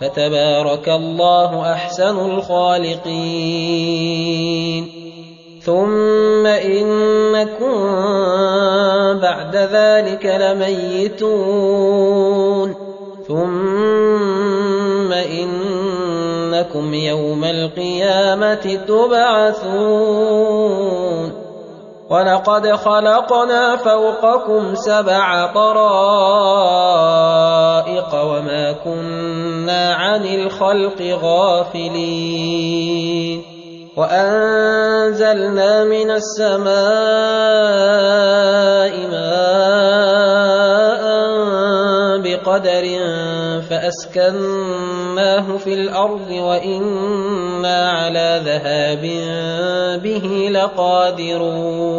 فتبارك الله أحسن الخالقين. ثم إنكم بعد ذلك لميتون. ثم إنكم يوم القيامة تبعثون. ولقد خلقنا فوقكم سبع طرائق وما كنا عن الخلق غافلين وانزلنا من السماء ماء بقدر فاسكناه في الأرض وأنا على ذهاب به لقادرون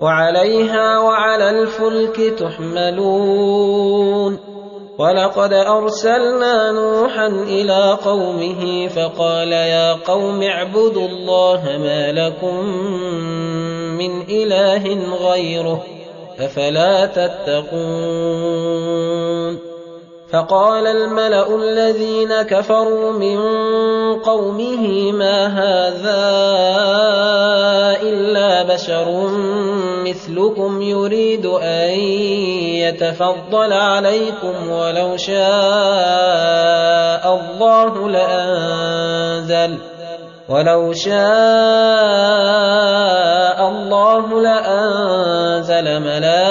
وعليها وعلى الفلك تحملون. ولقد أرسلنا نوحا إلى قومه فقال يا قوم اعبدوا الله ما لكم من إله غيره أفلا تتقون. فقال الملأ الذين كفروا من قومه ما هذا إلا بشر مثلكم يريد أن يتفضل عليكم ولو شاء الله لأنزل ولو شاء الله لأنزل ملائكة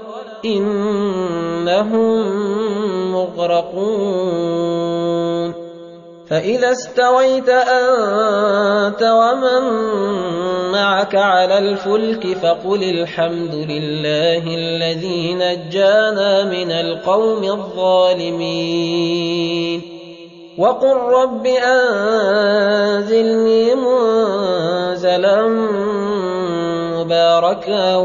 إنهم مغرقون فإذا استويت أنت ومن معك على الفلك فقل الحمد لله الذي نجانا من القوم الظالمين وقل رب أنزلني منزلا مباركا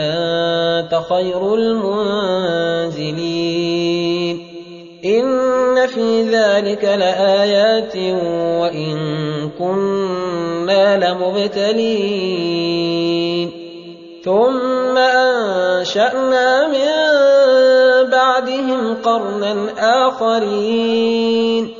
وانت خير المنزلين. إن في ذلك لآيات وإن كنا لمبتلين. ثم أنشأنا من بعدهم قرنا آخرين.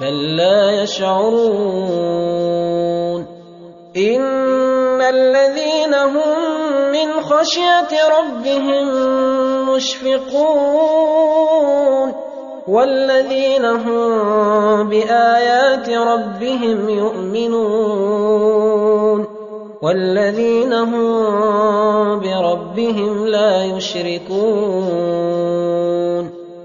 بل لا يشعرون. إن الذين هم من خشية ربهم مشفقون. والذين هم بآيات ربهم يؤمنون. والذين هم بربهم لا يشركون.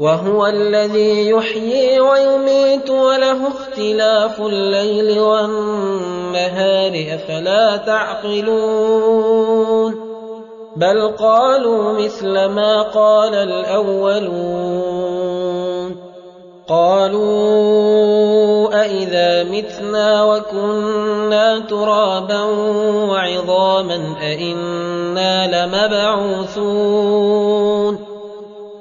وهو الذي يحيي ويميت وله اختلاف الليل والنهار أفلا تعقلون؟ بل قالوا مثل ما قال الأولون. قالوا أإذا متنا وكنا ترابا وعظاما أإنا لمبعوثون؟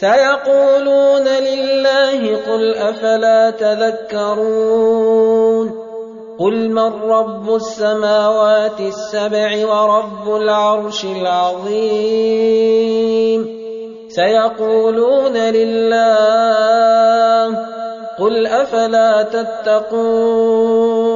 سيقولون لله قل أفلا تذكرون قل من رب السماوات السبع ورب العرش العظيم سيقولون لله قل أفلا تتقون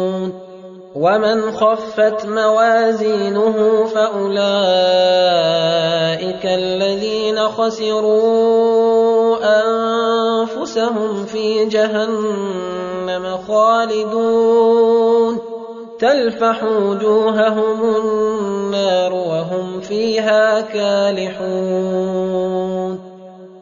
ومن خفت موازينه فاولئك الذين خسروا انفسهم في جهنم خالدون تلفح وجوههم النار وهم فيها كالحون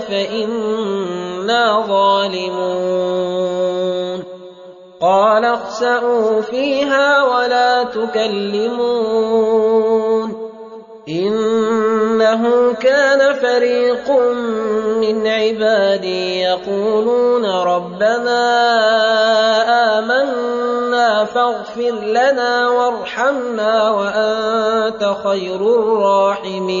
فإنا ظالمون. قال اخسأوا فيها ولا تكلمون. إنه كان فريق من عبادي يقولون ربنا آمنا فاغفر لنا وارحمنا وأنت خير الراحمين.